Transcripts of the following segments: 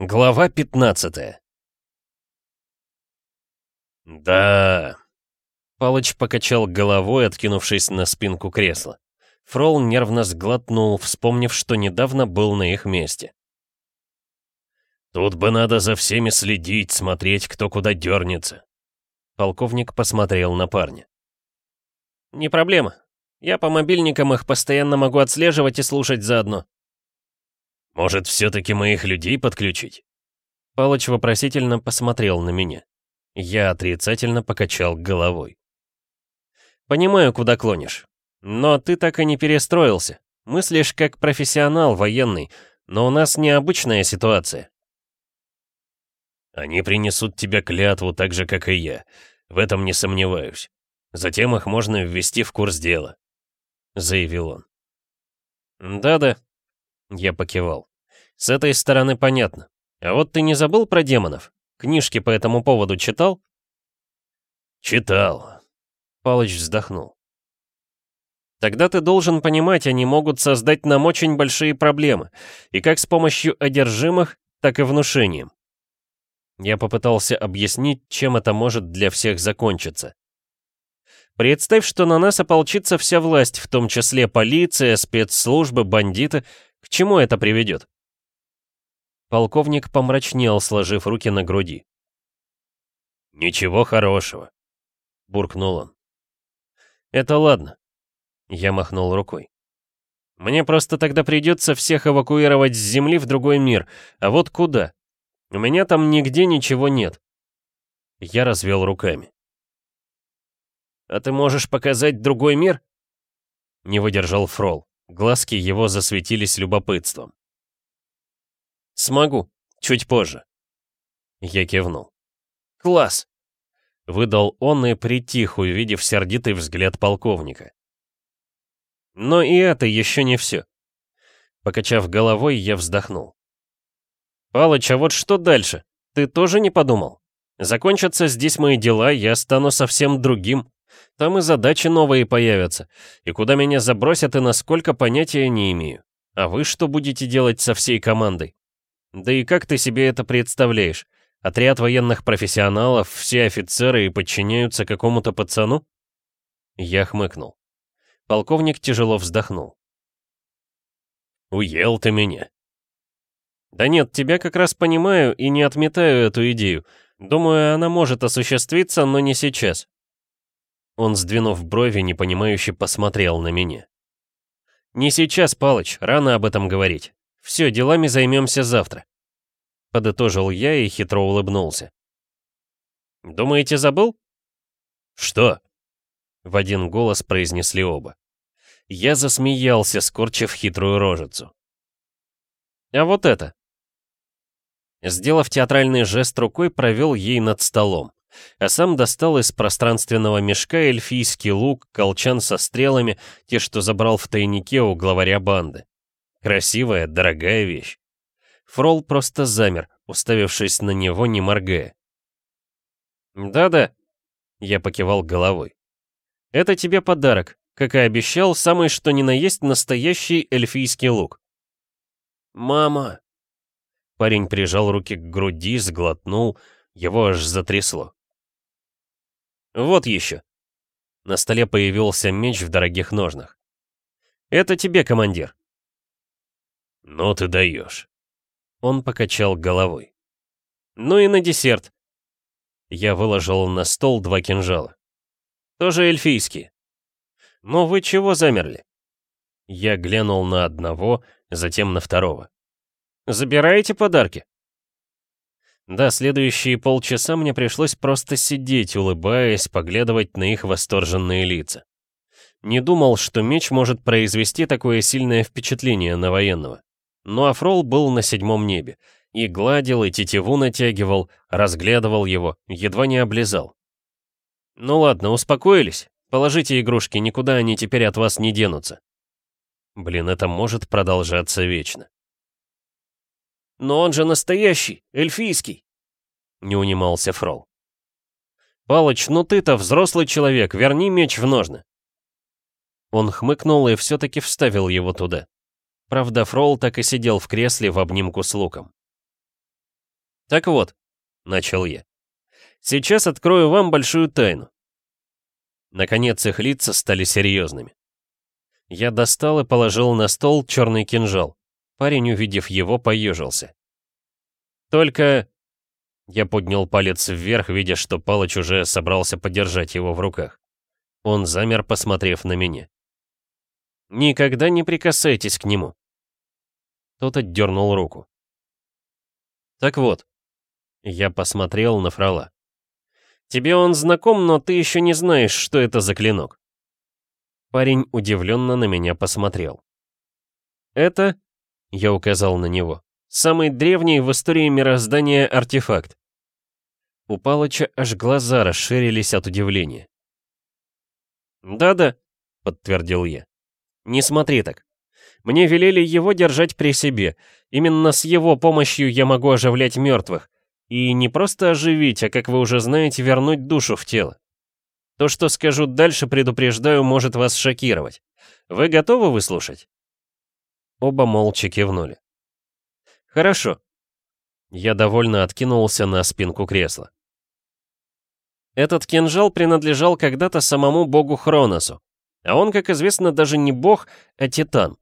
Глава 15 «Да...» Палыч покачал головой, откинувшись на спинку кресла. Фрол нервно сглотнул, вспомнив, что недавно был на их месте. «Тут бы надо за всеми следить, смотреть, кто куда дернется». Полковник посмотрел на парня. «Не проблема. Я по мобильникам их постоянно могу отслеживать и слушать заодно». «Может, все-таки моих людей подключить?» Палыч вопросительно посмотрел на меня. Я отрицательно покачал головой. «Понимаю, куда клонишь. Но ты так и не перестроился. Мыслишь как профессионал военный, но у нас необычная ситуация». «Они принесут тебе клятву так же, как и я. В этом не сомневаюсь. Затем их можно ввести в курс дела», — заявил он. «Да-да», — я покивал. «С этой стороны понятно. А вот ты не забыл про демонов? Книжки по этому поводу читал?» «Читал», — Палыч вздохнул. «Тогда ты должен понимать, они могут создать нам очень большие проблемы, и как с помощью одержимых, так и внушением. Я попытался объяснить, чем это может для всех закончиться. Представь, что на нас ополчится вся власть, в том числе полиция, спецслужбы, бандиты. К чему это приведет? Полковник помрачнел, сложив руки на груди. «Ничего хорошего», — буркнул он. «Это ладно», — я махнул рукой. «Мне просто тогда придется всех эвакуировать с Земли в другой мир, а вот куда? У меня там нигде ничего нет». Я развел руками. «А ты можешь показать другой мир?» Не выдержал Фрол. Глазки его засветились любопытством. «Смогу. Чуть позже». Я кивнул. «Класс!» Выдал он и притих, увидев сердитый взгляд полковника. Но и это еще не все. Покачав головой, я вздохнул. «Палыч, а вот что дальше? Ты тоже не подумал? Закончатся здесь мои дела, я стану совсем другим. Там и задачи новые появятся. И куда меня забросят и насколько понятия не имею. А вы что будете делать со всей командой? Да и как ты себе это представляешь? Отряд военных профессионалов, все офицеры и подчиняются какому-то пацану? Я хмыкнул. Полковник тяжело вздохнул. «Уел ты меня». «Да нет, тебя как раз понимаю и не отметаю эту идею. Думаю, она может осуществиться, но не сейчас. Он, сдвинув брови, непонимающе посмотрел на меня. «Не сейчас, Палыч, рано об этом говорить. Все, делами займемся завтра». Подытожил я и хитро улыбнулся. «Думаете, забыл?» «Что?» В один голос произнесли оба. Я засмеялся, скорчив хитрую рожицу. «А вот это!» Сделав театральный жест рукой, провел ей над столом а сам достал из пространственного мешка эльфийский лук, колчан со стрелами, те, что забрал в тайнике у главаря банды. Красивая, дорогая вещь. Фрол просто замер, уставившись на него, не моргая. «Да-да», — я покивал головой. «Это тебе подарок, как и обещал, самый что ни на есть настоящий эльфийский лук». «Мама!» Парень прижал руки к груди, сглотнул, его аж затрясло. Вот еще. На столе появился меч в дорогих ножнах. Это тебе, командир. Ну ты даешь. Он покачал головой. Ну и на десерт. Я выложил на стол два кинжала. Тоже эльфийские. Ну вы чего замерли? Я глянул на одного, затем на второго. Забираете подарки? Да, следующие полчаса мне пришлось просто сидеть, улыбаясь, поглядывать на их восторженные лица. Не думал, что меч может произвести такое сильное впечатление на военного. Но Афрол был на седьмом небе. И гладил, и тетиву натягивал, разглядывал его, едва не облизал. «Ну ладно, успокоились. Положите игрушки, никуда они теперь от вас не денутся». Блин, это может продолжаться вечно. «Но он же настоящий, эльфийский!» Не унимался Фрол. «Палыч, ну ты-то взрослый человек, верни меч в ножны!» Он хмыкнул и все-таки вставил его туда. Правда, Фрол так и сидел в кресле в обнимку с луком. «Так вот», — начал я, — «сейчас открою вам большую тайну». Наконец их лица стали серьезными. Я достал и положил на стол черный кинжал. Парень, увидев его, поежился. «Только...» Я поднял палец вверх, видя, что Палыч уже собрался подержать его в руках. Он замер, посмотрев на меня. «Никогда не прикасайтесь к нему». Тот отдернул руку. «Так вот». Я посмотрел на Фрала. «Тебе он знаком, но ты еще не знаешь, что это за клинок». Парень удивленно на меня посмотрел. «Это...» — я указал на него. «Самый древний в истории мироздания артефакт. У Палыча аж глаза расширились от удивления. «Да-да», — подтвердил я. «Не смотри так. Мне велели его держать при себе. Именно с его помощью я могу оживлять мертвых. И не просто оживить, а, как вы уже знаете, вернуть душу в тело. То, что скажу дальше, предупреждаю, может вас шокировать. Вы готовы выслушать?» Оба молча кивнули. «Хорошо». Я довольно откинулся на спинку кресла. Этот кинжал принадлежал когда-то самому богу Хроносу. А он, как известно, даже не бог, а титан.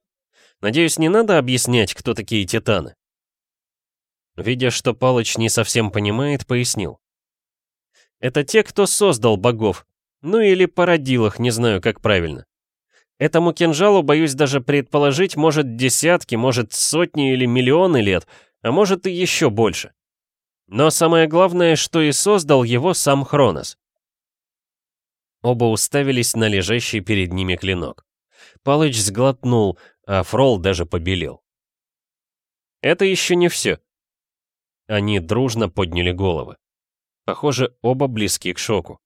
Надеюсь, не надо объяснять, кто такие титаны. Видя, что Палыч не совсем понимает, пояснил. Это те, кто создал богов. Ну или породил их, не знаю, как правильно. Этому кинжалу, боюсь даже предположить, может десятки, может сотни или миллионы лет, а может и еще больше. Но самое главное, что и создал его сам Хронос. Оба уставились на лежащий перед ними клинок. Палыч сглотнул, а Фрол даже побелел. Это еще не все. Они дружно подняли головы. Похоже, оба близки к шоку.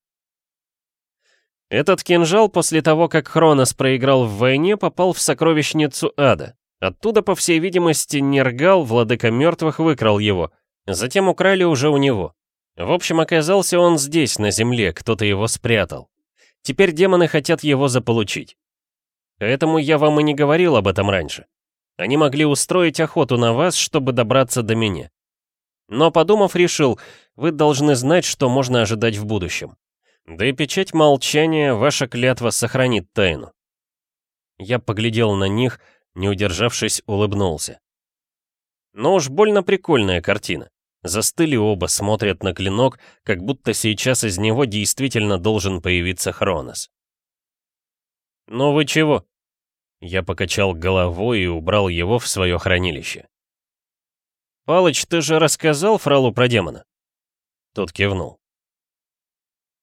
Этот кинжал после того, как Хронос проиграл в войне, попал в сокровищницу ада. Оттуда, по всей видимости, Нергал, владыка мертвых, выкрал его, Затем украли уже у него. В общем, оказался он здесь, на земле, кто-то его спрятал. Теперь демоны хотят его заполучить. Поэтому я вам и не говорил об этом раньше. Они могли устроить охоту на вас, чтобы добраться до меня. Но подумав, решил, вы должны знать, что можно ожидать в будущем. Да и печать молчания, ваша клятва сохранит тайну. Я поглядел на них, не удержавшись, улыбнулся. Но уж больно прикольная картина. Застыли оба, смотрят на клинок, как будто сейчас из него действительно должен появиться Хронос. «Ну вы чего?» Я покачал головой и убрал его в свое хранилище. «Палыч, ты же рассказал Фралу про демона?» Тот кивнул.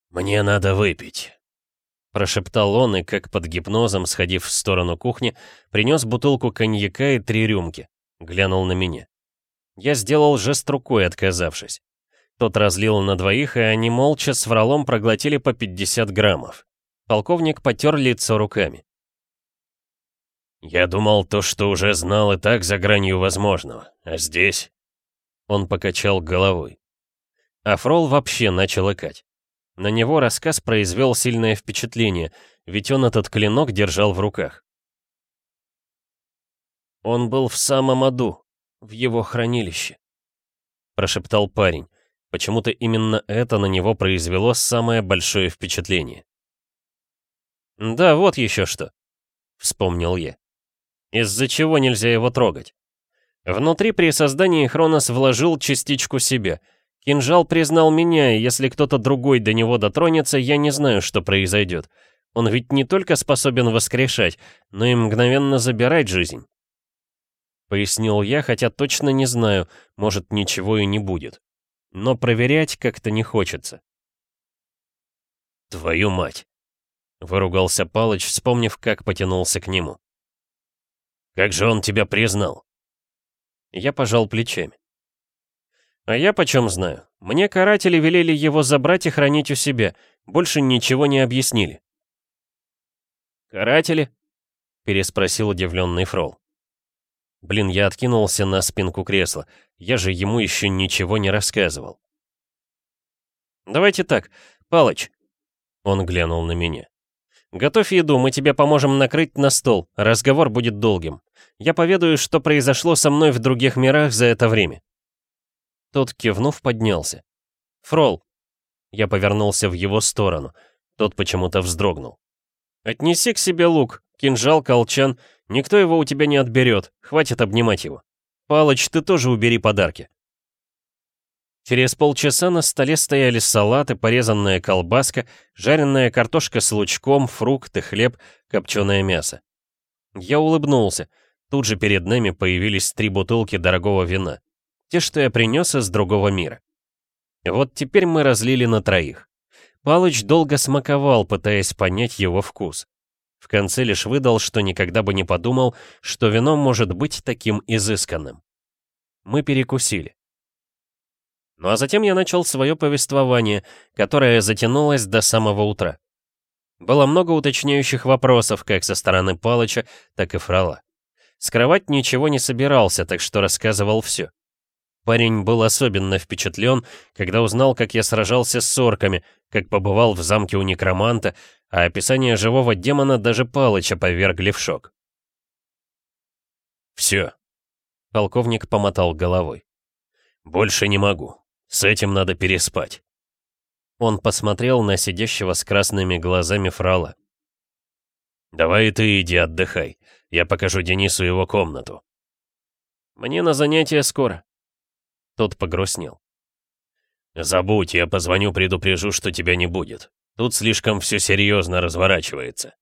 «Мне надо выпить», — прошептал он и, как под гипнозом, сходив в сторону кухни, принес бутылку коньяка и три рюмки. Глянул на меня. Я сделал жест рукой, отказавшись. Тот разлил на двоих, и они молча с вралом проглотили по 50 граммов. Полковник потер лицо руками. «Я думал, то, что уже знал, и так за гранью возможного. А здесь...» Он покачал головой. А Фрол вообще начал икать. На него рассказ произвел сильное впечатление, ведь он этот клинок держал в руках. Он был в самом аду, в его хранилище», — прошептал парень. Почему-то именно это на него произвело самое большое впечатление. «Да, вот еще что», — вспомнил я. «Из-за чего нельзя его трогать?» Внутри при создании Хронос вложил частичку себя. Кинжал признал меня, и если кто-то другой до него дотронется, я не знаю, что произойдет. Он ведь не только способен воскрешать, но и мгновенно забирать жизнь. — пояснил я, хотя точно не знаю, может, ничего и не будет. Но проверять как-то не хочется. «Твою мать!» — выругался Палыч, вспомнив, как потянулся к нему. «Как же он тебя признал?» Я пожал плечами. «А я почем знаю? Мне каратели велели его забрать и хранить у себя, больше ничего не объяснили». «Каратели?» — переспросил удивленный Фрол. Блин, я откинулся на спинку кресла. Я же ему еще ничего не рассказывал. «Давайте так, Палыч». Он глянул на меня. «Готовь еду, мы тебе поможем накрыть на стол. Разговор будет долгим. Я поведаю, что произошло со мной в других мирах за это время». Тот, кивнув, поднялся. «Фрол!» Я повернулся в его сторону. Тот почему-то вздрогнул. «Отнеси к себе лук, кинжал, колчан. Никто его у тебя не отберет. Хватит обнимать его. Палыч, ты тоже убери подарки». Через полчаса на столе стояли салаты, порезанная колбаска, жареная картошка с лучком, фрукты, хлеб, копченое мясо. Я улыбнулся. Тут же перед нами появились три бутылки дорогого вина. Те, что я принес из другого мира. Вот теперь мы разлили на троих. Палыч долго смаковал, пытаясь понять его вкус. В конце лишь выдал, что никогда бы не подумал, что вино может быть таким изысканным. Мы перекусили. Ну а затем я начал свое повествование, которое затянулось до самого утра. Было много уточняющих вопросов как со стороны Палыча, так и Фрала. Скрывать ничего не собирался, так что рассказывал все. Парень был особенно впечатлен, когда узнал, как я сражался с орками, как побывал в замке у некроманта, а описание живого демона даже Палыча повергли в шок. «Все», — полковник помотал головой. «Больше не могу. С этим надо переспать». Он посмотрел на сидящего с красными глазами фрала. «Давай ты иди отдыхай. Я покажу Денису его комнату». «Мне на занятия скоро». Тот погрустнел. «Забудь, я позвоню, предупрежу, что тебя не будет. Тут слишком все серьезно разворачивается».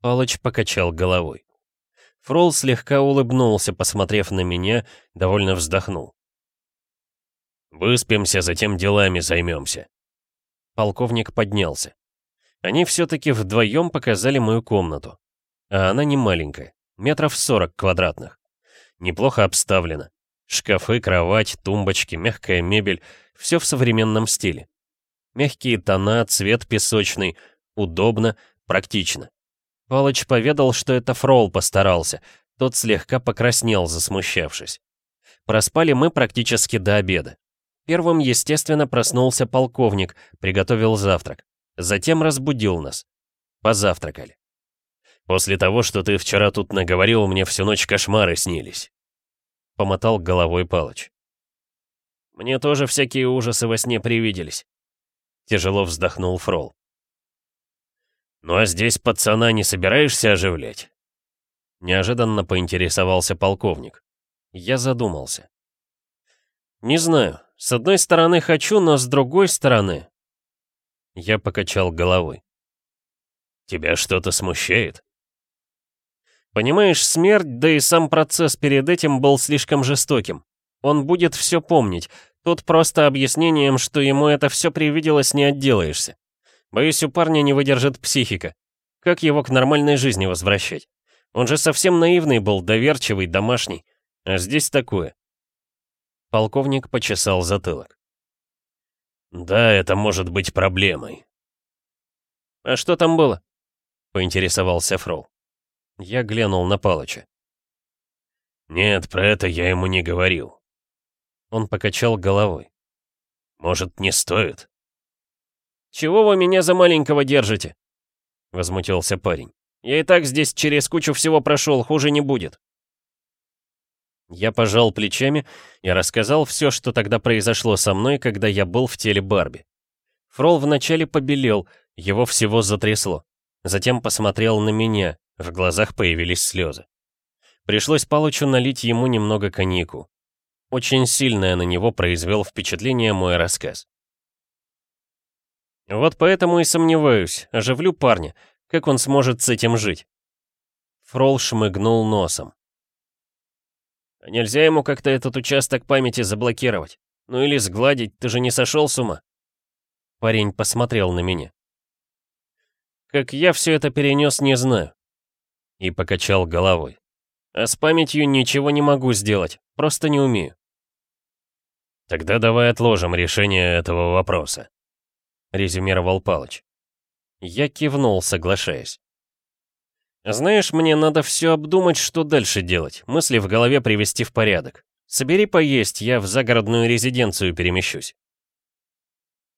Палыч покачал головой. Фрол слегка улыбнулся, посмотрев на меня, довольно вздохнул. «Выспимся, затем делами займемся». Полковник поднялся. Они все-таки вдвоем показали мою комнату. А она не маленькая, метров сорок квадратных. Неплохо обставлена. Шкафы, кровать, тумбочки, мягкая мебель — все в современном стиле. Мягкие тона, цвет песочный, удобно, практично. Палыч поведал, что это Фрол постарался, тот слегка покраснел, засмущавшись. Проспали мы практически до обеда. Первым, естественно, проснулся полковник, приготовил завтрак. Затем разбудил нас. Позавтракали. «После того, что ты вчера тут наговорил, мне всю ночь кошмары снились», — помотал головой Палыч. «Мне тоже всякие ужасы во сне привиделись», — тяжело вздохнул Фрол. «Ну а здесь пацана не собираешься оживлять?» Неожиданно поинтересовался полковник. Я задумался. «Не знаю. С одной стороны хочу, но с другой стороны...» Я покачал головой. «Тебя что-то смущает?» «Понимаешь, смерть, да и сам процесс перед этим был слишком жестоким. Он будет все помнить. Тут просто объяснением, что ему это все привиделось, не отделаешься. Боюсь, у парня не выдержит психика. Как его к нормальной жизни возвращать? Он же совсем наивный был, доверчивый, домашний. А здесь такое. Полковник почесал затылок. «Да, это может быть проблемой». «А что там было?» — поинтересовался Фрол. Я глянул на Палыча. «Нет, про это я ему не говорил». Он покачал головой. «Может, не стоит?» «Чего вы меня за маленького держите?» — возмутился парень. «Я и так здесь через кучу всего прошел, хуже не будет». Я пожал плечами и рассказал все, что тогда произошло со мной, когда я был в теле Барби. Фрол вначале побелел, его всего затрясло. Затем посмотрел на меня, в глазах появились слезы. Пришлось Палычу налить ему немного коньяку. Очень сильное на него произвел впечатление мой рассказ. Вот поэтому и сомневаюсь, оживлю парня, как он сможет с этим жить. Фрол шмыгнул носом. Нельзя ему как-то этот участок памяти заблокировать? Ну или сгладить, ты же не сошел с ума?» Парень посмотрел на меня. «Как я все это перенес, не знаю». И покачал головой. «А с памятью ничего не могу сделать, просто не умею». «Тогда давай отложим решение этого вопроса», — резюмировал Палыч. Я кивнул, соглашаясь. Знаешь, мне надо все обдумать, что дальше делать, мысли в голове привести в порядок. Собери поесть, я в загородную резиденцию перемещусь.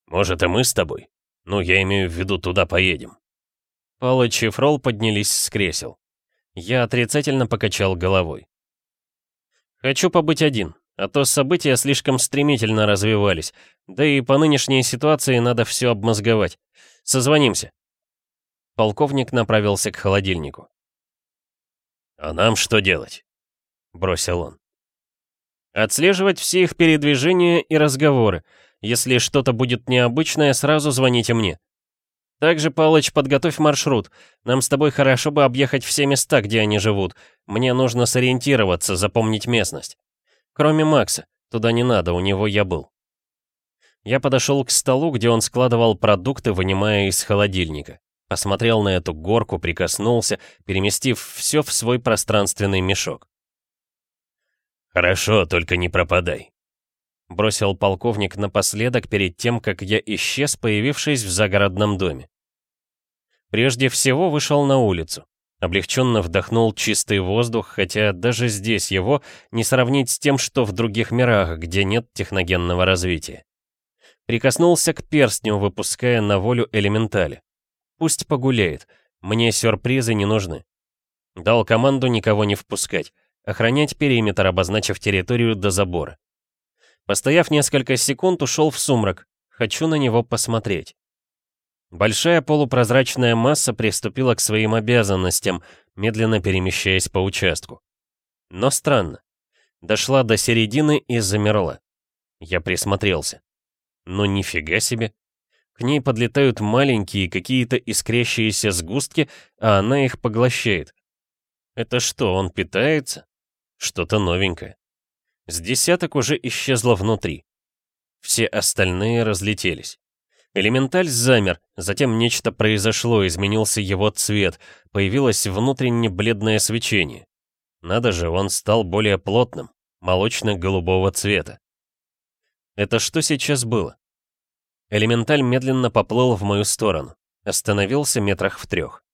Может, и мы с тобой? Ну, я имею в виду, туда поедем. Палыч и Фрол поднялись с кресел. Я отрицательно покачал головой. Хочу побыть один. А то события слишком стремительно развивались, да и по нынешней ситуации надо все обмозговать. Созвонимся. Полковник направился к холодильнику. «А нам что делать?» — бросил он. «Отслеживать все их передвижения и разговоры. Если что-то будет необычное, сразу звоните мне. Также, Палыч, подготовь маршрут. Нам с тобой хорошо бы объехать все места, где они живут. Мне нужно сориентироваться, запомнить местность. Кроме Макса. Туда не надо, у него я был. Я подошел к столу, где он складывал продукты, вынимая из холодильника. Посмотрел на эту горку, прикоснулся, переместив все в свой пространственный мешок. «Хорошо, только не пропадай», — бросил полковник напоследок перед тем, как я исчез, появившись в загородном доме. Прежде всего вышел на улицу. Облегченно вдохнул чистый воздух, хотя даже здесь его не сравнить с тем, что в других мирах, где нет техногенного развития. Прикоснулся к перстню, выпуская на волю элементали. Пусть погуляет, мне сюрпризы не нужны. Дал команду никого не впускать, охранять периметр, обозначив территорию до забора. Постояв несколько секунд, ушел в сумрак. Хочу на него посмотреть. Большая полупрозрачная масса приступила к своим обязанностям, медленно перемещаясь по участку. Но странно. Дошла до середины и замерла. Я присмотрелся. Но нифига себе. К ней подлетают маленькие какие-то искрящиеся сгустки, а она их поглощает. Это что, он питается? Что-то новенькое. С десяток уже исчезло внутри. Все остальные разлетелись. Элементаль замер, затем нечто произошло, изменился его цвет, появилось внутренне бледное свечение. Надо же, он стал более плотным, молочно-голубого цвета. Это что сейчас было? Элементаль медленно поплыл в мою сторону, остановился метрах в трех.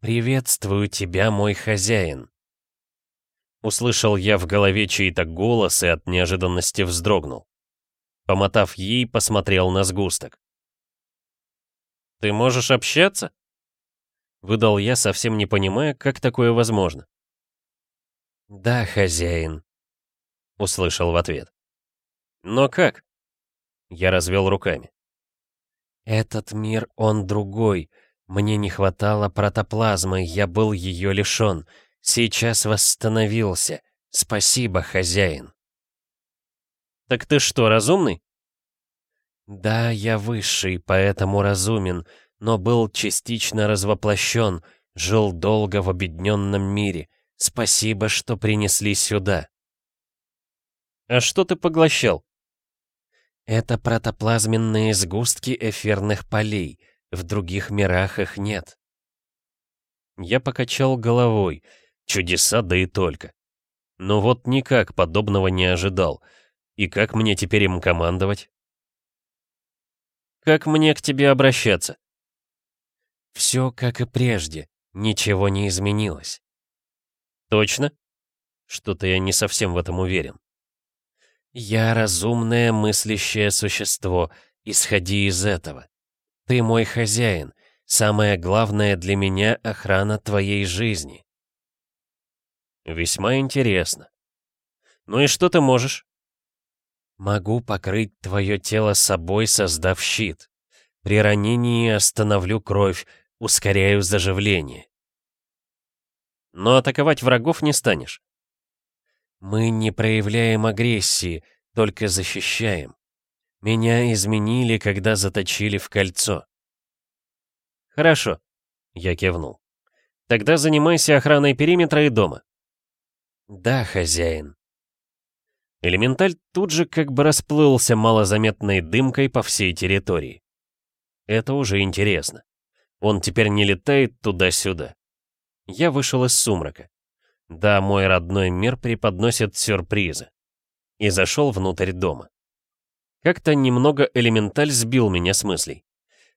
«Приветствую тебя, мой хозяин», Услышал я в голове чей-то голос и от неожиданности вздрогнул. Помотав ей, посмотрел на сгусток. «Ты можешь общаться?» Выдал я, совсем не понимая, как такое возможно. «Да, хозяин», — услышал в ответ. «Но как?» Я развел руками. «Этот мир, он другой. Мне не хватало протоплазмы, я был ее лишен. Сейчас восстановился. Спасибо, хозяин. Так ты что, разумный? Да, я высший, поэтому разумен, но был частично развоплощен, жил долго в обедненном мире. Спасибо, что принесли сюда. А что ты поглощал? Это протоплазменные сгустки эфирных полей. В других мирах их нет. Я покачал головой. Чудеса, да и только. Но вот никак подобного не ожидал. И как мне теперь им командовать? Как мне к тебе обращаться? Все как и прежде. Ничего не изменилось. Точно? Что-то я не совсем в этом уверен. Я разумное мыслящее существо. Исходи из этого. Ты мой хозяин. Самое главное для меня — охрана твоей жизни. Весьма интересно. Ну и что ты можешь? Могу покрыть твое тело собой, создав щит. При ранении остановлю кровь, ускоряю заживление. Но атаковать врагов не станешь. Мы не проявляем агрессии, только защищаем. Меня изменили, когда заточили в кольцо. Хорошо, я кивнул. Тогда занимайся охраной периметра и дома. «Да, хозяин». Элементаль тут же как бы расплылся малозаметной дымкой по всей территории. Это уже интересно. Он теперь не летает туда-сюда. Я вышел из сумрака. Да, мой родной мир преподносит сюрпризы. И зашел внутрь дома. Как-то немного элементаль сбил меня с мыслей.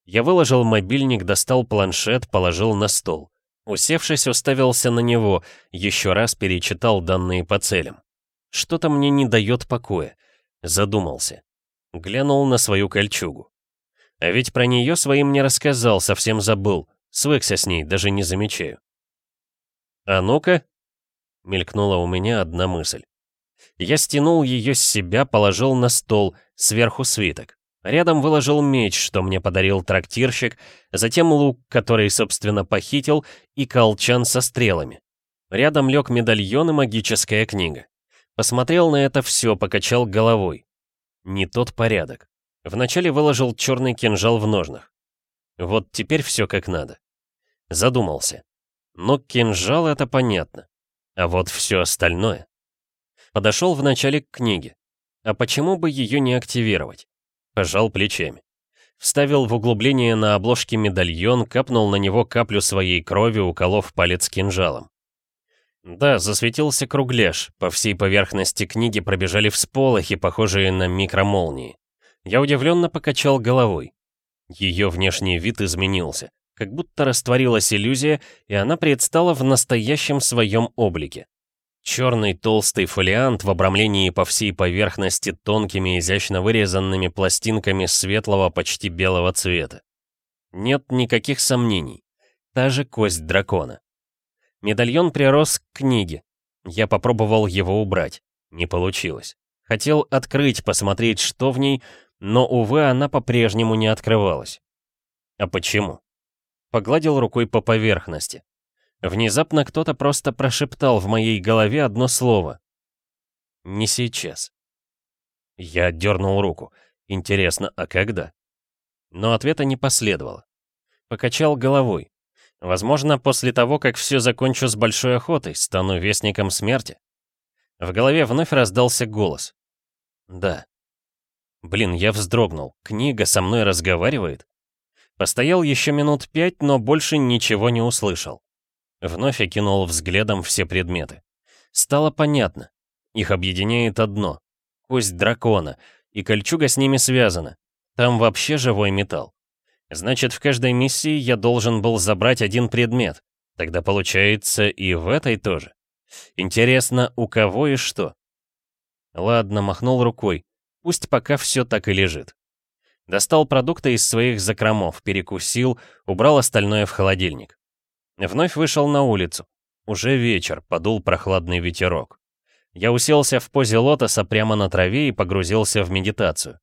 Я выложил мобильник, достал планшет, положил на стол. Усевшись, уставился на него, еще раз перечитал данные по целям. Что-то мне не дает покоя. Задумался. Глянул на свою кольчугу. А ведь про нее своим не рассказал, совсем забыл. Свыкся с ней, даже не замечаю. «А ну-ка!» — мелькнула у меня одна мысль. Я стянул ее с себя, положил на стол, сверху свиток. Рядом выложил меч, что мне подарил трактирщик, затем лук, который, собственно, похитил, и колчан со стрелами. Рядом лег медальон и магическая книга. Посмотрел на это все, покачал головой. Не тот порядок. Вначале выложил черный кинжал в ножнах. Вот теперь все как надо. Задумался. Но кинжал это понятно. А вот все остальное. Подошел вначале к книге. А почему бы ее не активировать? Пожал плечами. Вставил в углубление на обложке медальон, капнул на него каплю своей крови, уколов палец кинжалом. Да, засветился кругляш, по всей поверхности книги пробежали всполохи, похожие на микромолнии. Я удивленно покачал головой. Ее внешний вид изменился, как будто растворилась иллюзия, и она предстала в настоящем своем облике. Черный толстый фолиант в обрамлении по всей поверхности тонкими изящно вырезанными пластинками светлого почти белого цвета. Нет никаких сомнений. Та же кость дракона. Медальон прирос к книге. Я попробовал его убрать. Не получилось. Хотел открыть, посмотреть, что в ней, но, увы, она по-прежнему не открывалась. А почему? Погладил рукой по поверхности. Внезапно кто-то просто прошептал в моей голове одно слово. «Не сейчас». Я дернул руку. Интересно, а когда? Но ответа не последовало. Покачал головой. Возможно, после того, как все закончу с большой охотой, стану вестником смерти. В голове вновь раздался голос. Да. Блин, я вздрогнул. Книга со мной разговаривает? Постоял еще минут пять, но больше ничего не услышал. Вновь окинул взглядом все предметы. Стало понятно. Их объединяет одно. Кость дракона, и кольчуга с ними связана. Там вообще живой металл. Значит, в каждой миссии я должен был забрать один предмет. Тогда получается и в этой тоже. Интересно, у кого и что? Ладно, махнул рукой. Пусть пока все так и лежит. Достал продукты из своих закромов, перекусил, убрал остальное в холодильник. Вновь вышел на улицу. Уже вечер, подул прохладный ветерок. Я уселся в позе лотоса прямо на траве и погрузился в медитацию.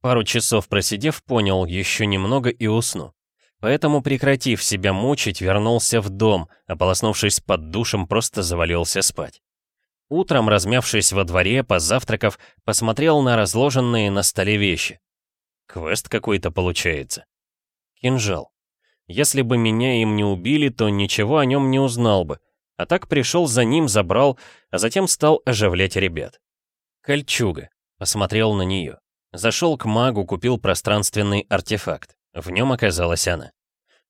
Пару часов просидев, понял, еще немного и усну. Поэтому, прекратив себя мучить, вернулся в дом, ополоснувшись под душем, просто завалился спать. Утром, размявшись во дворе, позавтракав, посмотрел на разложенные на столе вещи. Квест какой-то получается. Кинжал. Если бы меня им не убили, то ничего о нем не узнал бы. А так пришел за ним, забрал, а затем стал оживлять ребят. Кольчуга. Посмотрел на нее. Зашел к магу, купил пространственный артефакт. В нем оказалась она.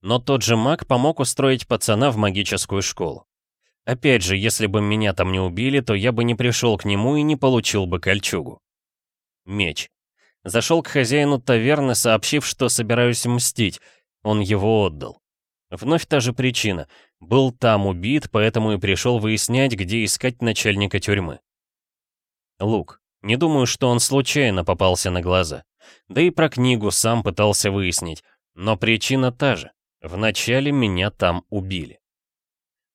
Но тот же маг помог устроить пацана в магическую школу. Опять же, если бы меня там не убили, то я бы не пришел к нему и не получил бы кольчугу. Меч. Зашел к хозяину таверны, сообщив, что собираюсь мстить. Он его отдал. Вновь та же причина. Был там убит, поэтому и пришел выяснять, где искать начальника тюрьмы. Лук. Не думаю, что он случайно попался на глаза. Да и про книгу сам пытался выяснить. Но причина та же. Вначале меня там убили.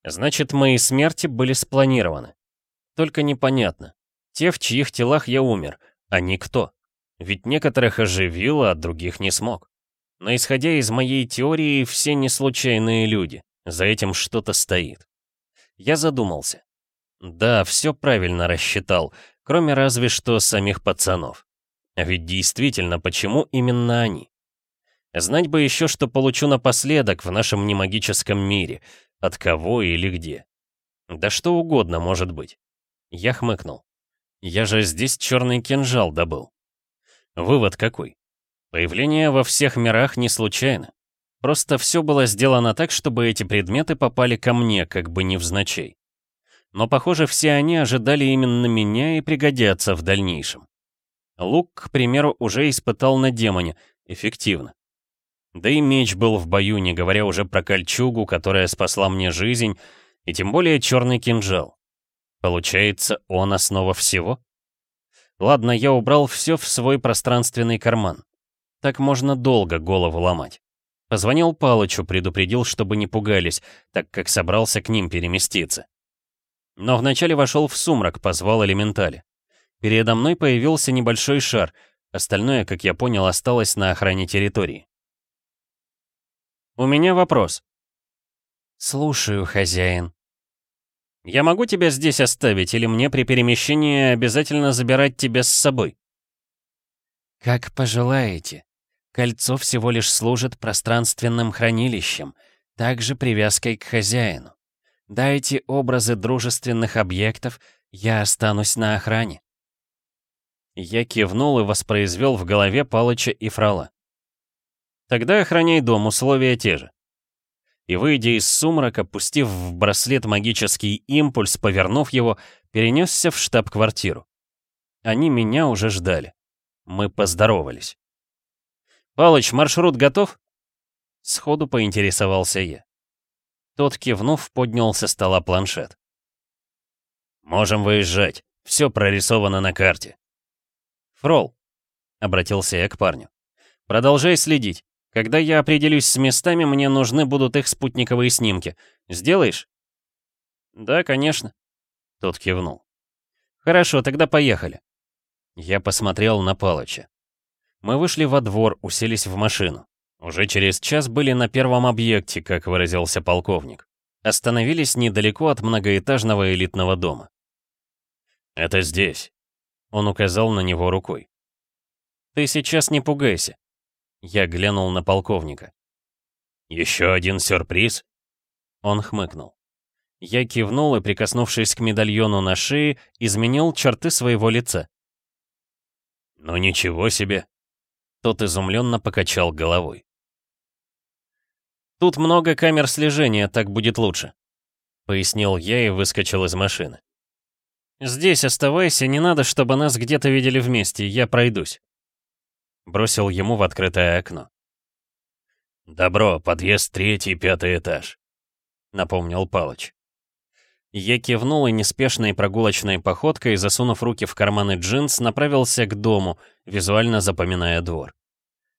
Значит, мои смерти были спланированы. Только непонятно. Те, в чьих телах я умер, а никто. Ведь некоторых оживил, а других не смог. Но исходя из моей теории, все не случайные люди. За этим что-то стоит. Я задумался. Да, все правильно рассчитал кроме разве что самих пацанов. А ведь действительно, почему именно они? Знать бы еще, что получу напоследок в нашем немагическом мире, от кого или где. Да что угодно может быть. Я хмыкнул. Я же здесь черный кинжал добыл. Вывод какой? Появление во всех мирах не случайно. Просто все было сделано так, чтобы эти предметы попали ко мне, как бы невзначай. Но, похоже, все они ожидали именно меня и пригодятся в дальнейшем. Лук, к примеру, уже испытал на демоне, эффективно. Да и меч был в бою, не говоря уже про кольчугу, которая спасла мне жизнь, и тем более черный кинжал. Получается, он основа всего? Ладно, я убрал все в свой пространственный карман. Так можно долго голову ломать. Позвонил Палычу, предупредил, чтобы не пугались, так как собрался к ним переместиться. Но вначале вошел в сумрак, позвал элементали. Передо мной появился небольшой шар, остальное, как я понял, осталось на охране территории. «У меня вопрос». «Слушаю, хозяин». «Я могу тебя здесь оставить, или мне при перемещении обязательно забирать тебя с собой?» «Как пожелаете. Кольцо всего лишь служит пространственным хранилищем, также привязкой к хозяину. Дайте образы дружественных объектов, я останусь на охране». Я кивнул и воспроизвел в голове Палыча и Фрала. «Тогда охраняй дом, условия те же». И, выйдя из сумрака, пустив в браслет магический импульс, повернув его, перенесся в штаб-квартиру. Они меня уже ждали. Мы поздоровались. «Палыч, маршрут готов?» Сходу поинтересовался я. Тот, кивнув, поднял со стола планшет. «Можем выезжать. Все прорисовано на карте». «Фрол», — обратился я к парню, — «продолжай следить. Когда я определюсь с местами, мне нужны будут их спутниковые снимки. Сделаешь?» «Да, конечно», — тот кивнул. «Хорошо, тогда поехали». Я посмотрел на Палыча. Мы вышли во двор, уселись в машину. Уже через час были на первом объекте, как выразился полковник. Остановились недалеко от многоэтажного элитного дома. «Это здесь», — он указал на него рукой. «Ты сейчас не пугайся». Я глянул на полковника. «Еще один сюрприз?» Он хмыкнул. Я кивнул и, прикоснувшись к медальону на шее, изменил черты своего лица. «Ну ничего себе!» Тот изумленно покачал головой. «Тут много камер слежения, так будет лучше», — пояснил я и выскочил из машины. «Здесь оставайся, не надо, чтобы нас где-то видели вместе, я пройдусь». Бросил ему в открытое окно. «Добро, подъезд третий, пятый этаж», — напомнил Палыч. Я кивнул и неспешной прогулочной походкой, засунув руки в карманы джинс, направился к дому, визуально запоминая двор.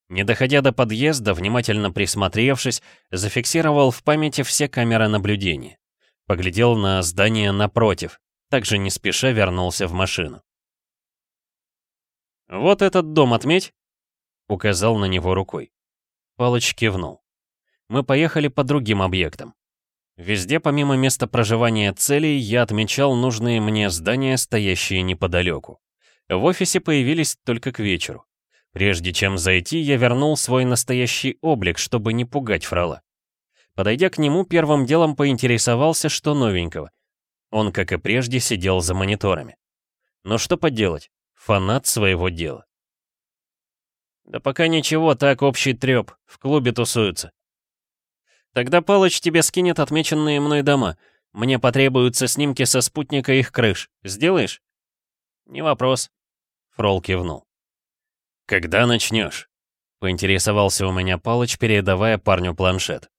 Не доходя до подъезда, внимательно присмотревшись, зафиксировал в памяти все камеры наблюдения. Поглядел на здание напротив, также не спеша вернулся в машину. «Вот этот дом отметь», — указал на него рукой. Палыч кивнул. Мы поехали по другим объектам. Везде, помимо места проживания целей, я отмечал нужные мне здания, стоящие неподалеку. В офисе появились только к вечеру. Прежде чем зайти, я вернул свой настоящий облик, чтобы не пугать Фрала. Подойдя к нему, первым делом поинтересовался, что новенького. Он, как и прежде, сидел за мониторами. Но что поделать, фанат своего дела. «Да пока ничего, так общий трёп, в клубе тусуются», Тогда Палыч тебе скинет отмеченные мной дома. Мне потребуются снимки со спутника их крыш. Сделаешь? Не вопрос. Фрол кивнул. Когда начнешь? Поинтересовался у меня Палыч, передавая парню планшет.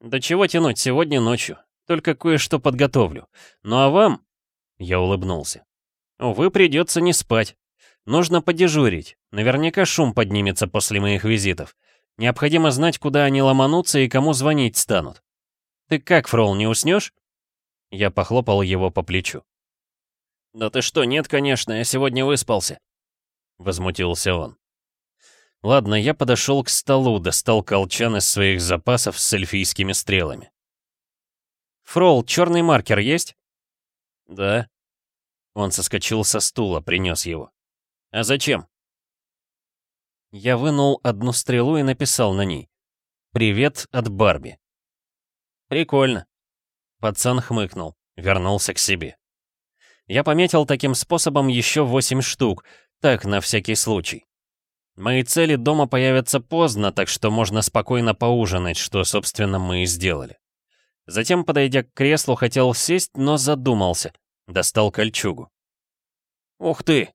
Да чего тянуть, сегодня ночью. Только кое-что подготовлю. Ну а вам? Я улыбнулся. Увы, придется не спать. Нужно подежурить. Наверняка шум поднимется после моих визитов. Необходимо знать, куда они ломанутся и кому звонить станут. Ты как, Фрол, не уснешь? Я похлопал его по плечу. «Да ты что, нет, конечно, я сегодня выспался», — возмутился он. Ладно, я подошел к столу, достал колчан из своих запасов с эльфийскими стрелами. «Фрол, черный маркер есть?» «Да». Он соскочил со стула, принес его. «А зачем?» Я вынул одну стрелу и написал на ней. «Привет от Барби». «Прикольно». Пацан хмыкнул, вернулся к себе. Я пометил таким способом еще восемь штук, так, на всякий случай. Мои цели дома появятся поздно, так что можно спокойно поужинать, что, собственно, мы и сделали. Затем, подойдя к креслу, хотел сесть, но задумался. Достал кольчугу. «Ух ты!»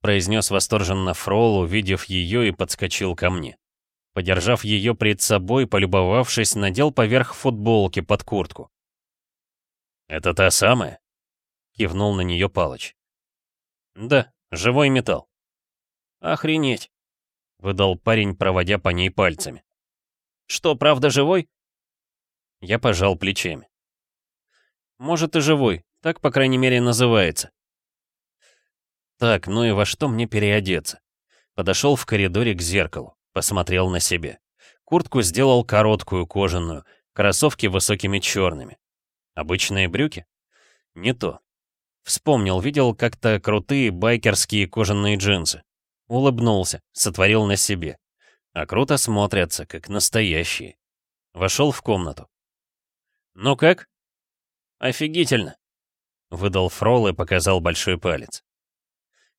Произнес восторженно Фрол, увидев ее и подскочил ко мне. Подержав ее пред собой, полюбовавшись, надел поверх футболки под куртку. «Это та самая?» — кивнул на нее Палыч. «Да, живой металл». «Охренеть!» — выдал парень, проводя по ней пальцами. «Что, правда живой?» Я пожал плечами. «Может и живой, так, по крайней мере, называется. Так, ну и во что мне переодеться? Подошел в коридоре к зеркалу, посмотрел на себя. Куртку сделал короткую, кожаную, кроссовки высокими черными. Обычные брюки? Не то. Вспомнил, видел как-то крутые байкерские кожаные джинсы. Улыбнулся, сотворил на себе. А круто смотрятся, как настоящие. Вошел в комнату. «Ну как?» «Офигительно!» Выдал Фрол и показал большой палец.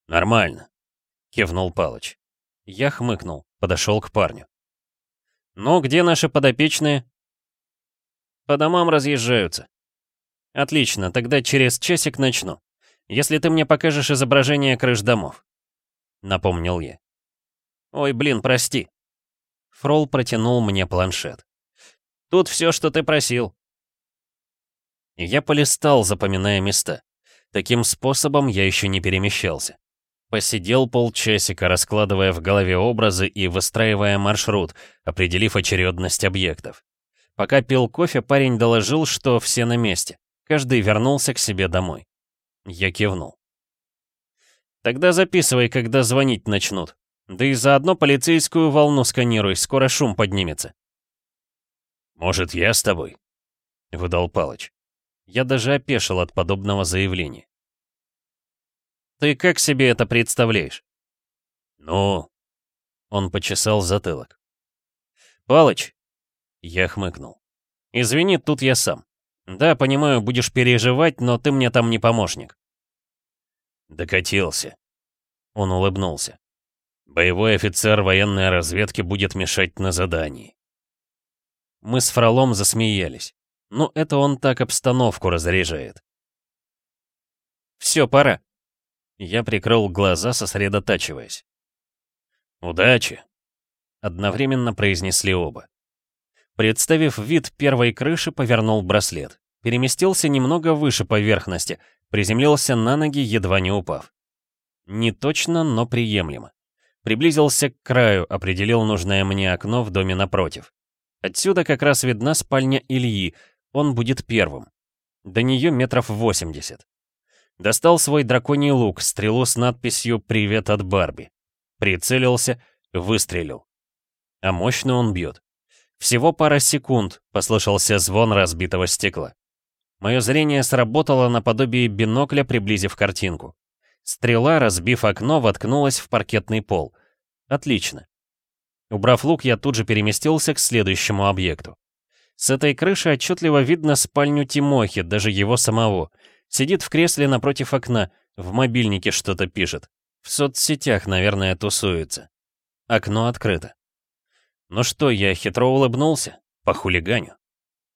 «Нормально», — кивнул Палыч. Я хмыкнул, подошел к парню. «Ну, где наши подопечные?» «По домам разъезжаются». «Отлично, тогда через часик начну. Если ты мне покажешь изображение крыш домов». Напомнил я. «Ой, блин, прости». Фрол протянул мне планшет. «Тут все, что ты просил». Я полистал, запоминая места. Таким способом я еще не перемещался. Посидел полчасика, раскладывая в голове образы и выстраивая маршрут, определив очередность объектов. Пока пил кофе, парень доложил, что все на месте. Каждый вернулся к себе домой. Я кивнул. «Тогда записывай, когда звонить начнут. Да и заодно полицейскую волну сканируй, скоро шум поднимется». «Может, я с тобой?» — выдал Палыч. Я даже опешил от подобного заявления. Ты как себе это представляешь? Ну, он почесал затылок. Палыч, я хмыкнул. Извини, тут я сам. Да, понимаю, будешь переживать, но ты мне там не помощник. Докатился. Он улыбнулся. Боевой офицер военной разведки будет мешать на задании. Мы с Фролом засмеялись. Ну, это он так обстановку разряжает. Все, пора. Я прикрыл глаза, сосредотачиваясь. «Удачи!» — одновременно произнесли оба. Представив вид первой крыши, повернул браслет. Переместился немного выше поверхности, приземлился на ноги, едва не упав. Не точно, но приемлемо. Приблизился к краю, определил нужное мне окно в доме напротив. Отсюда как раз видна спальня Ильи, он будет первым. До нее метров восемьдесят. Достал свой драконий лук, стрелу с надписью «Привет от Барби». Прицелился, выстрелил. А мощно он бьет. Всего пара секунд послышался звон разбитого стекла. Мое зрение сработало наподобие бинокля, приблизив картинку. Стрела, разбив окно, воткнулась в паркетный пол. Отлично. Убрав лук, я тут же переместился к следующему объекту. С этой крыши отчетливо видно спальню Тимохи, даже его самого — Сидит в кресле напротив окна, в мобильнике что-то пишет. В соцсетях, наверное, тусуется. Окно открыто. Ну что, я хитро улыбнулся, по хулиганю.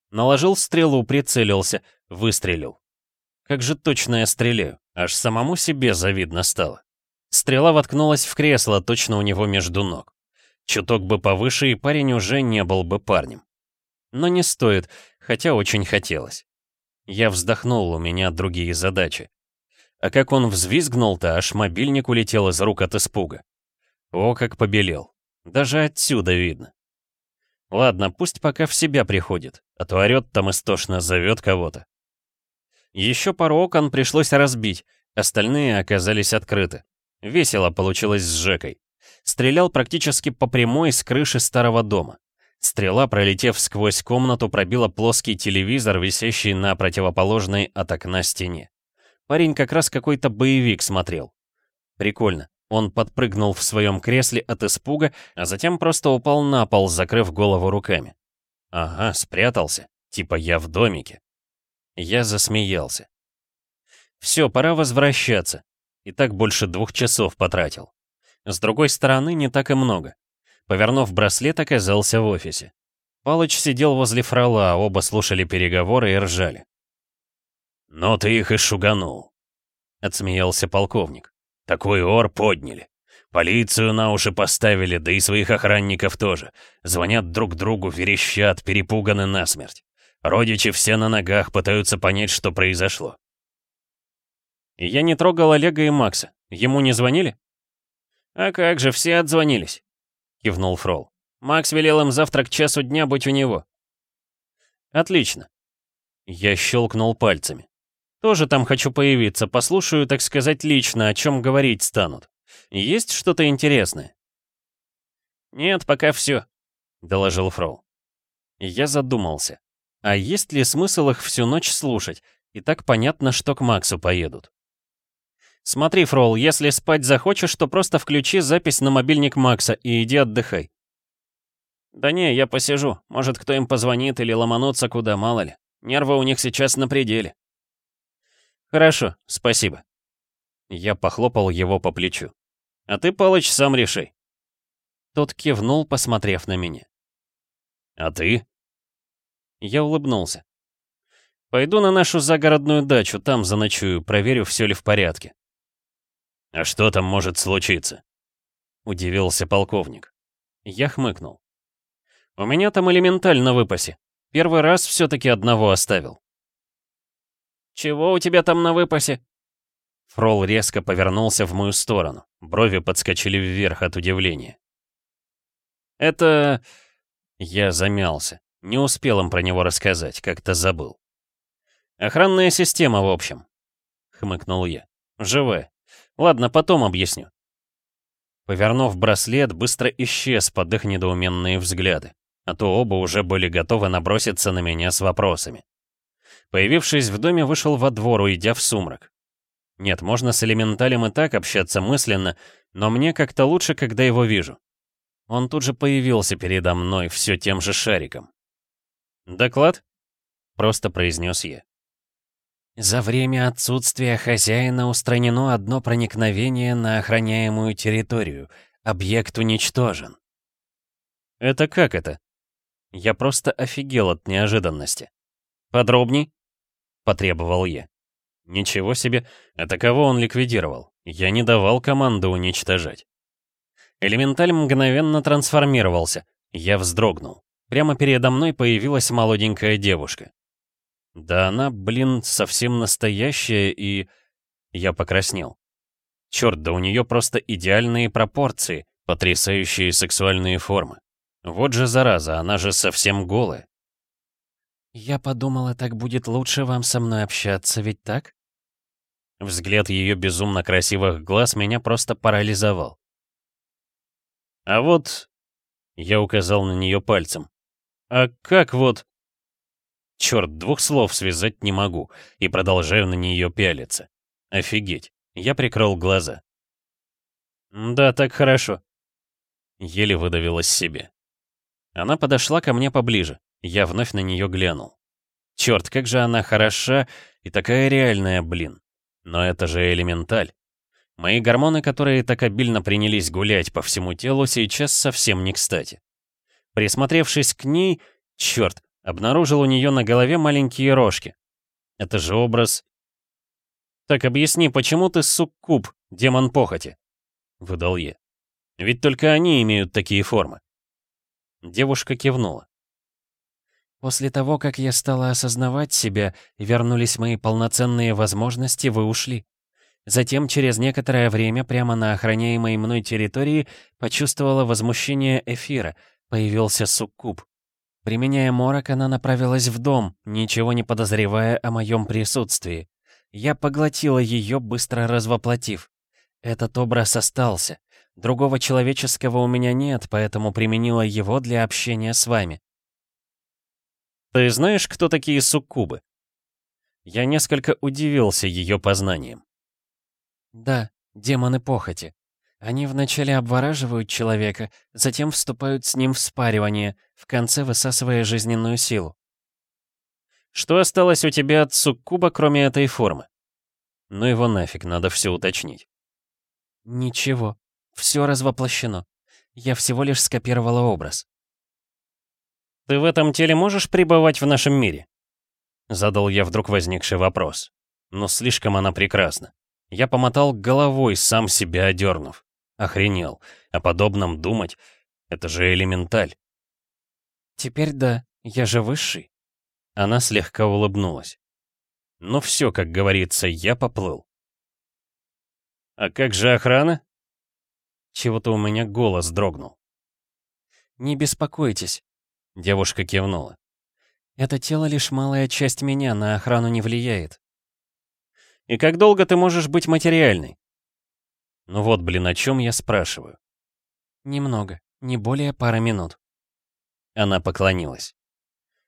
Наложил стрелу, прицелился, выстрелил. Как же точно я стреляю, аж самому себе завидно стало. Стрела воткнулась в кресло, точно у него между ног. Чуток бы повыше, и парень уже не был бы парнем. Но не стоит, хотя очень хотелось. Я вздохнул, у меня другие задачи. А как он взвизгнул-то, аж мобильник улетел из рук от испуга. О, как побелел. Даже отсюда видно. Ладно, пусть пока в себя приходит, а то орёт там истошно, зовет кого-то. Еще пару окон пришлось разбить, остальные оказались открыты. Весело получилось с Жекой. Стрелял практически по прямой с крыши старого дома. Стрела, пролетев сквозь комнату, пробила плоский телевизор, висящий на противоположной от окна стене. Парень как раз какой-то боевик смотрел. Прикольно. Он подпрыгнул в своем кресле от испуга, а затем просто упал на пол, закрыв голову руками. Ага, спрятался. Типа я в домике. Я засмеялся. Все, пора возвращаться. И так больше двух часов потратил. С другой стороны, не так и много. Повернув браслет, оказался в офисе. Палыч сидел возле фрола, оба слушали переговоры и ржали. «Но ты их и шуганул», — отсмеялся полковник. «Такой ор подняли. Полицию на уши поставили, да и своих охранников тоже. Звонят друг другу, верещат, перепуганы насмерть. Родичи все на ногах, пытаются понять, что произошло. «Я не трогал Олега и Макса. Ему не звонили?» «А как же, все отзвонились кивнул Фрол. «Макс велел им завтра к часу дня быть у него». «Отлично». Я щелкнул пальцами. Тоже там хочу появиться, послушаю, так сказать, лично, о чем говорить станут. Есть что-то интересное?» «Нет, пока все», — доложил Фроу. Я задумался. А есть ли смысл их всю ночь слушать? И так понятно, что к Максу поедут. Смотри, Фрол, если спать захочешь, то просто включи запись на мобильник Макса и иди отдыхай. Да не, я посижу. Может, кто им позвонит или ломанутся куда, мало ли. Нервы у них сейчас на пределе. Хорошо, спасибо. Я похлопал его по плечу. А ты, Палыч, сам реши. Тот кивнул, посмотрев на меня. А ты? Я улыбнулся. «Пойду на нашу загородную дачу, там заночую, проверю, все ли в порядке». «А что там может случиться?» — удивился полковник. Я хмыкнул. «У меня там элементаль на выпасе. Первый раз все-таки одного оставил». «Чего у тебя там на выпасе?» Фрол резко повернулся в мою сторону. Брови подскочили вверх от удивления. «Это...» Я замялся. Не успел им про него рассказать, как-то забыл. «Охранная система, в общем», — хмыкнул я. «Живая. Ладно, потом объясню». Повернув браслет, быстро исчез под их недоуменные взгляды, а то оба уже были готовы наброситься на меня с вопросами. Появившись в доме, вышел во двор, уйдя в сумрак. Нет, можно с элементалем и так общаться мысленно, но мне как-то лучше, когда его вижу. Он тут же появился передо мной все тем же шариком. «Доклад?» — просто произнес я. За время отсутствия хозяина устранено одно проникновение на охраняемую территорию. Объект уничтожен. Это как это? Я просто офигел от неожиданности. Подробней? Потребовал я. Ничего себе, это кого он ликвидировал? Я не давал команду уничтожать. Элементаль мгновенно трансформировался. Я вздрогнул. Прямо передо мной появилась молоденькая девушка. Да она, блин, совсем настоящая и... Я покраснел. Черт, да у нее просто идеальные пропорции, потрясающие сексуальные формы. Вот же зараза, она же совсем голая. «Я подумала, так будет лучше вам со мной общаться, ведь так?» Взгляд ее безумно красивых глаз меня просто парализовал. «А вот...» — я указал на нее пальцем. А как вот... Черт, двух слов связать не могу, и продолжаю на нее пялиться. Офигеть, я прикрыл глаза. Да, так хорошо. Еле выдавилась себе. Она подошла ко мне поближе, я вновь на нее глянул. Черт, как же она хороша и такая реальная, блин. Но это же элементаль. Мои гормоны, которые так обильно принялись гулять по всему телу, сейчас совсем не кстати. Присмотревшись к ней, черт, обнаружил у нее на голове маленькие рожки. Это же образ... «Так объясни, почему ты суккуб, демон похоти?» — выдал я. «Ведь только они имеют такие формы». Девушка кивнула. «После того, как я стала осознавать себя вернулись мои полноценные возможности, вы ушли. Затем, через некоторое время, прямо на охраняемой мной территории, почувствовала возмущение эфира — Появился суккуб. Применяя морок, она направилась в дом, ничего не подозревая о моем присутствии. Я поглотила ее, быстро развоплотив. Этот образ остался. Другого человеческого у меня нет, поэтому применила его для общения с вами. Ты знаешь, кто такие суккубы? Я несколько удивился ее познанием. Да, демоны похоти. Они вначале обвораживают человека, затем вступают с ним в спаривание, в конце высасывая жизненную силу. Что осталось у тебя от суккуба, кроме этой формы? Ну его нафиг, надо все уточнить. Ничего, все развоплощено. Я всего лишь скопировала образ. Ты в этом теле можешь пребывать в нашем мире? Задал я вдруг возникший вопрос. Но слишком она прекрасна. Я помотал головой, сам себя одернув. Охренел. О подобном думать — это же элементаль. Теперь да, я же высший. Она слегка улыбнулась. Ну все, как говорится, я поплыл. А как же охрана? Чего-то у меня голос дрогнул. Не беспокойтесь, девушка кивнула. Это тело лишь малая часть меня, на охрану не влияет. И как долго ты можешь быть материальной? Ну вот, блин, о чем я спрашиваю? Немного, не более пары минут. Она поклонилась.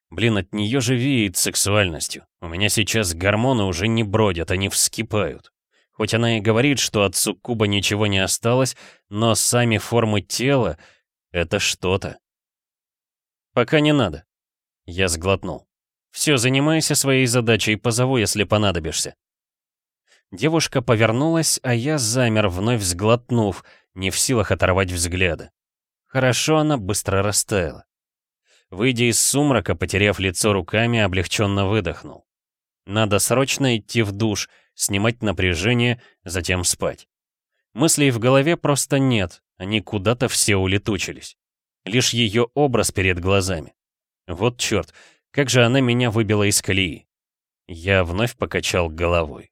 Блин, от нее же веет сексуальностью. У меня сейчас гормоны уже не бродят, они вскипают. Хоть она и говорит, что от суккуба ничего не осталось, но сами формы тела — это что-то. Пока не надо. Я сглотнул. Все, занимайся своей задачей, позову, если понадобишься. Девушка повернулась, а я замер, вновь сглотнув, не в силах оторвать взгляда. Хорошо она быстро растаяла. Выйдя из сумрака, потеряв лицо руками, облегченно выдохнул. Надо срочно идти в душ, снимать напряжение, затем спать. Мыслей в голове просто нет, они куда-то все улетучились. Лишь ее образ перед глазами. Вот черт, как же она меня выбила из колеи. Я вновь покачал головой.